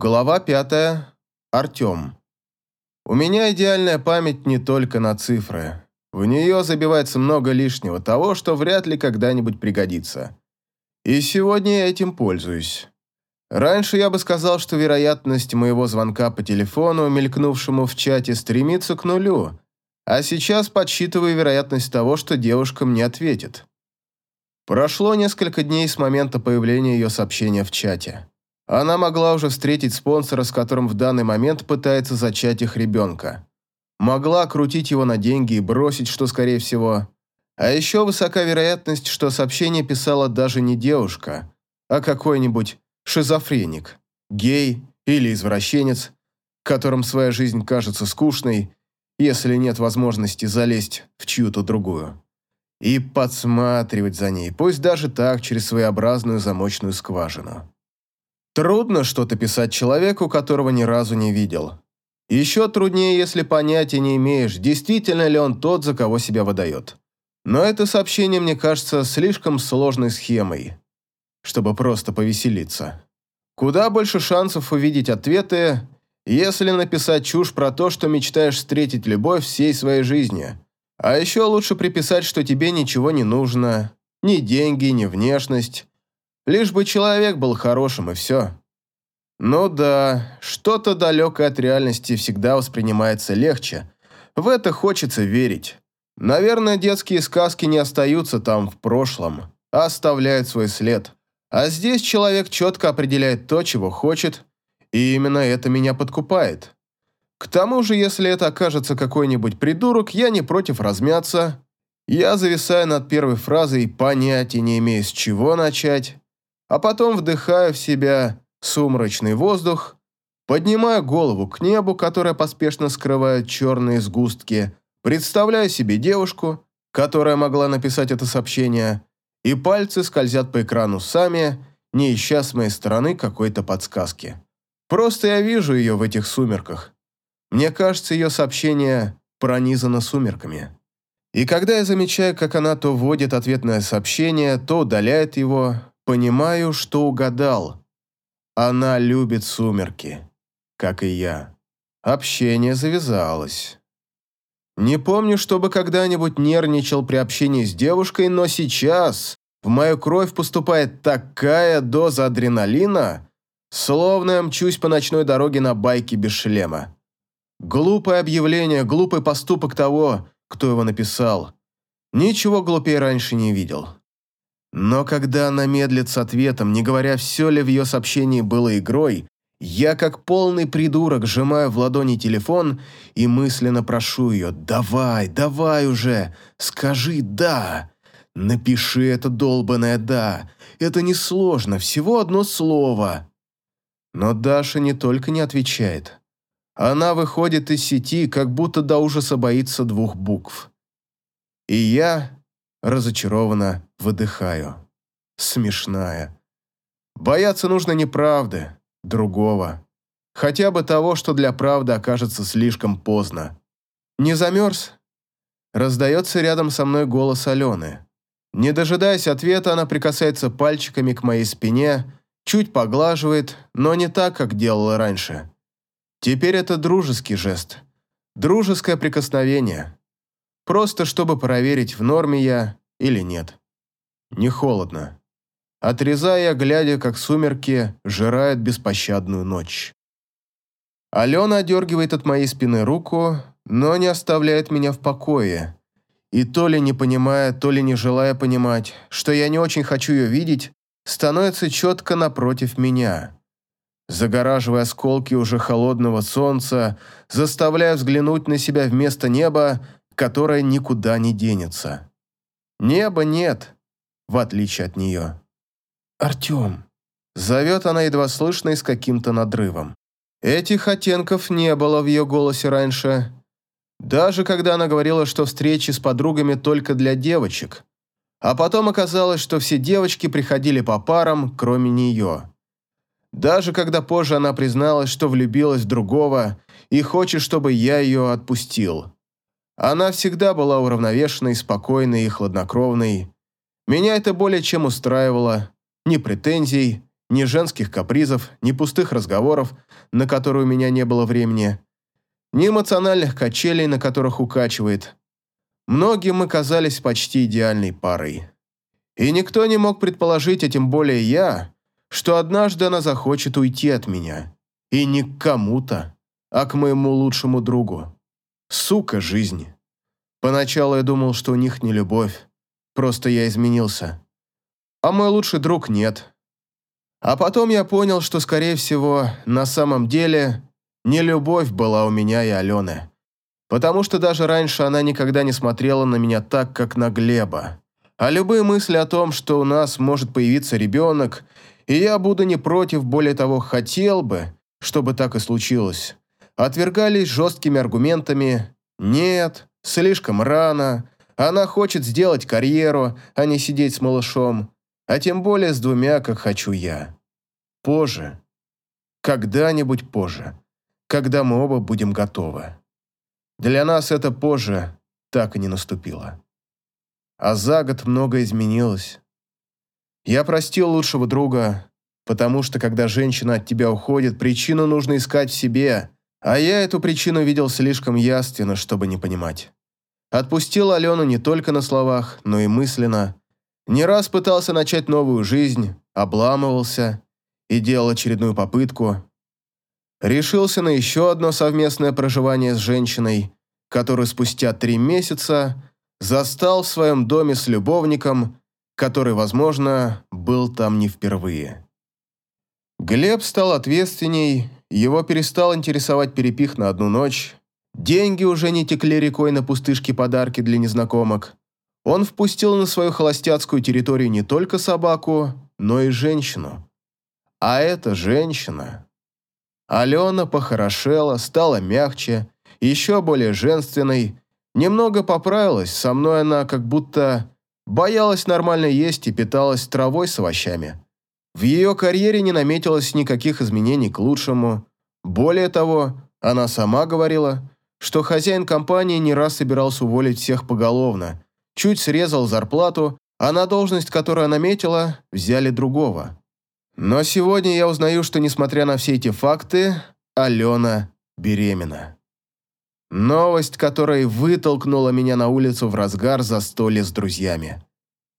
Глава пятая. Артем. У меня идеальная память не только на цифры. В нее забивается много лишнего, того, что вряд ли когда-нибудь пригодится. И сегодня я этим пользуюсь. Раньше я бы сказал, что вероятность моего звонка по телефону, мелькнувшему в чате, стремится к нулю, а сейчас подсчитываю вероятность того, что девушка мне ответит. Прошло несколько дней с момента появления ее сообщения в чате. Она могла уже встретить спонсора, с которым в данный момент пытается зачать их ребенка. Могла крутить его на деньги и бросить, что скорее всего. А еще высока вероятность, что сообщение писала даже не девушка, а какой-нибудь шизофреник, гей или извращенец, которым своя жизнь кажется скучной, если нет возможности залезть в чью-то другую. И подсматривать за ней, пусть даже так, через своеобразную замочную скважину. Трудно что-то писать человеку, которого ни разу не видел. Еще труднее, если понятия не имеешь, действительно ли он тот, за кого себя выдает. Но это сообщение мне кажется слишком сложной схемой, чтобы просто повеселиться. Куда больше шансов увидеть ответы, если написать чушь про то, что мечтаешь встретить любовь всей своей жизни. А еще лучше приписать, что тебе ничего не нужно, ни деньги, ни внешность, Лишь бы человек был хорошим, и все. Ну да, что-то далекое от реальности всегда воспринимается легче. В это хочется верить. Наверное, детские сказки не остаются там в прошлом, а оставляют свой след. А здесь человек четко определяет то, чего хочет, и именно это меня подкупает. К тому же, если это окажется какой-нибудь придурок, я не против размяться. Я зависаю над первой фразой, понятия не имею, с чего начать а потом вдыхаю в себя сумрачный воздух, поднимаю голову к небу, которое поспешно скрывает черные сгустки, представляю себе девушку, которая могла написать это сообщение, и пальцы скользят по экрану сами, не ища с моей стороны какой-то подсказки. Просто я вижу ее в этих сумерках. Мне кажется, ее сообщение пронизано сумерками. И когда я замечаю, как она то вводит ответное сообщение, то удаляет его, Понимаю, что угадал. Она любит сумерки, как и я. Общение завязалось. Не помню, чтобы когда-нибудь нервничал при общении с девушкой, но сейчас в мою кровь поступает такая доза адреналина, словно я мчусь по ночной дороге на байке без шлема. Глупое объявление, глупый поступок того, кто его написал. Ничего глупее раньше не видел. Но когда она медлит с ответом, не говоря, все ли в ее сообщении было игрой, я как полный придурок сжимаю в ладони телефон и мысленно прошу ее «Давай, давай уже, скажи «да». Напиши это долбанное «да». Это несложно, всего одно слово. Но Даша не только не отвечает. Она выходит из сети, как будто до ужаса боится двух букв. И я разочарованно выдыхаю. Смешная. Бояться нужно не правды, другого. Хотя бы того, что для правды окажется слишком поздно. «Не замерз?» Раздается рядом со мной голос Алены. Не дожидаясь ответа, она прикасается пальчиками к моей спине, чуть поглаживает, но не так, как делала раньше. Теперь это дружеский жест. Дружеское прикосновение. Просто чтобы проверить, в норме я или нет. Не холодно. Отрезая, глядя, как сумерки жирают беспощадную ночь. Алена одергивает от моей спины руку, но не оставляет меня в покое. И то ли не понимая, то ли не желая понимать, что я не очень хочу ее видеть, становится четко напротив меня. Загораживая осколки уже холодного солнца, заставляя взглянуть на себя вместо неба, которое никуда не денется. Неба нет, в отличие от нее. «Артем!» Зовет она едва слышно и с каким-то надрывом. Этих оттенков не было в ее голосе раньше. Даже когда она говорила, что встречи с подругами только для девочек. А потом оказалось, что все девочки приходили по парам, кроме нее. Даже когда позже она призналась, что влюбилась в другого и хочет, чтобы я ее отпустил. Она всегда была уравновешенной, спокойной и хладнокровной. Меня это более чем устраивало. Ни претензий, ни женских капризов, ни пустых разговоров, на которые у меня не было времени, ни эмоциональных качелей, на которых укачивает. Многим мы казались почти идеальной парой. И никто не мог предположить, а тем более я, что однажды она захочет уйти от меня. И не к кому-то, а к моему лучшему другу. Сука, жизнь. Поначалу я думал, что у них не любовь, просто я изменился. А мой лучший друг нет. А потом я понял, что, скорее всего, на самом деле не любовь была у меня и Алены. Потому что даже раньше она никогда не смотрела на меня так, как на Глеба. А любые мысли о том, что у нас может появиться ребенок, и я буду не против, более того, хотел бы, чтобы так и случилось, отвергались жесткими аргументами «нет», «слишком рано», «она хочет сделать карьеру, а не сидеть с малышом», а тем более с двумя, как хочу я. Позже. Когда-нибудь позже. Когда мы оба будем готовы. Для нас это позже так и не наступило. А за год многое изменилось. Я простил лучшего друга, потому что когда женщина от тебя уходит, причину нужно искать в себе, а я эту причину видел слишком яственно, чтобы не понимать. Отпустил Алену не только на словах, но и мысленно. Не раз пытался начать новую жизнь, обламывался и делал очередную попытку. Решился на еще одно совместное проживание с женщиной, которую спустя три месяца застал в своем доме с любовником, который, возможно, был там не впервые. Глеб стал ответственней, его перестал интересовать перепих на одну ночь, деньги уже не текли рекой на пустышки подарки для незнакомок. Он впустил на свою холостяцкую территорию не только собаку, но и женщину. А эта женщина... Алена похорошела, стала мягче, еще более женственной, немного поправилась, со мной она как будто боялась нормально есть и питалась травой с овощами. В ее карьере не наметилось никаких изменений к лучшему. Более того, она сама говорила, что хозяин компании не раз собирался уволить всех поголовно, чуть срезал зарплату, а на должность, которую она метила, взяли другого. Но сегодня я узнаю, что, несмотря на все эти факты, Алена беременна. Новость, которая вытолкнула меня на улицу в разгар застолья с друзьями.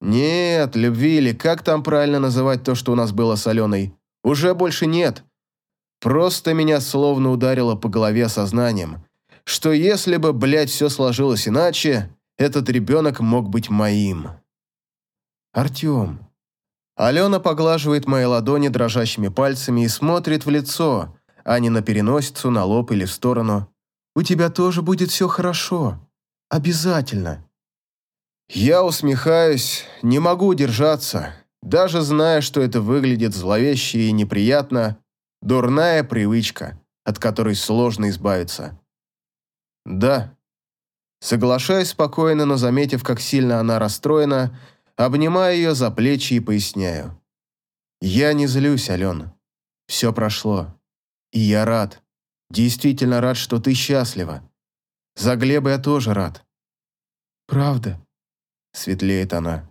Нет, любви или как там правильно называть то, что у нас было с Аленой, уже больше нет. Просто меня словно ударило по голове сознанием, что если бы, блядь, все сложилось иначе, этот ребенок мог быть моим. Артем. Алена поглаживает мои ладони дрожащими пальцами и смотрит в лицо, а не на переносицу, на лоб или в сторону. «У тебя тоже будет все хорошо. Обязательно». Я усмехаюсь, не могу удержаться, даже зная, что это выглядит зловеще и неприятно, дурная привычка, от которой сложно избавиться. Да. Соглашаюсь спокойно, но заметив, как сильно она расстроена, Обнимаю ее за плечи и поясняю. «Я не злюсь, Алена. Все прошло. И я рад. Действительно рад, что ты счастлива. За Глеба я тоже рад». «Правда?» – светлеет она.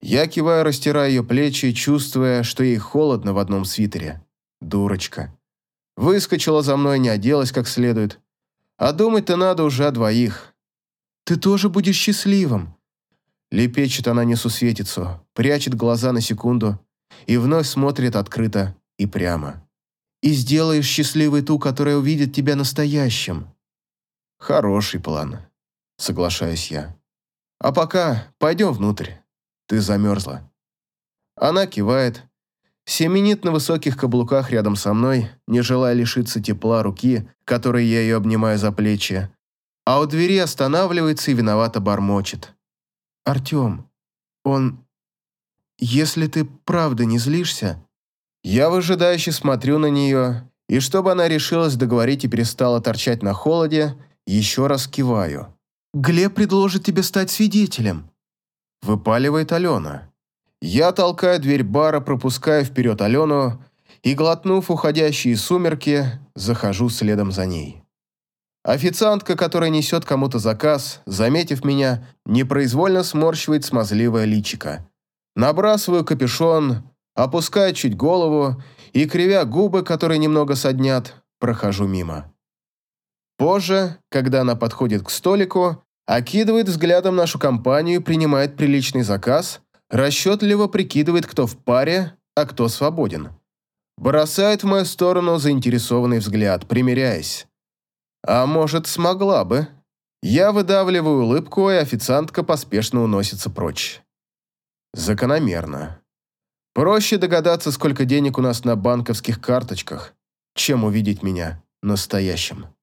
Я киваю, растирая ее плечи, чувствуя, что ей холодно в одном свитере. Дурочка. Выскочила за мной, не оделась как следует. А думать-то надо уже о двоих. «Ты тоже будешь счастливым», Лепечет она несусветицу, прячет глаза на секунду и вновь смотрит открыто и прямо. «И сделаешь счастливой ту, которая увидит тебя настоящим». «Хороший план», — соглашаюсь я. «А пока пойдем внутрь. Ты замерзла». Она кивает, семенит на высоких каблуках рядом со мной, не желая лишиться тепла руки, которой я ее обнимаю за плечи, а у двери останавливается и виновато бормочет. «Артем, он... Если ты правда не злишься...» Я выжидающе смотрю на нее, и чтобы она решилась договорить и перестала торчать на холоде, еще раз киваю. «Глеб предложит тебе стать свидетелем», — выпаливает Алена. Я толкаю дверь бара, пропуская вперед Алену и, глотнув уходящие сумерки, захожу следом за ней. Официантка, которая несет кому-то заказ, заметив меня, непроизвольно сморщивает смазливое личико. Набрасываю капюшон, опускаю чуть голову и, кривя губы, которые немного соднят, прохожу мимо. Позже, когда она подходит к столику, окидывает взглядом нашу компанию и принимает приличный заказ, расчетливо прикидывает, кто в паре, а кто свободен. Бросает в мою сторону заинтересованный взгляд, примеряясь. А может, смогла бы. Я выдавливаю улыбку, и официантка поспешно уносится прочь. Закономерно. Проще догадаться, сколько денег у нас на банковских карточках, чем увидеть меня настоящим.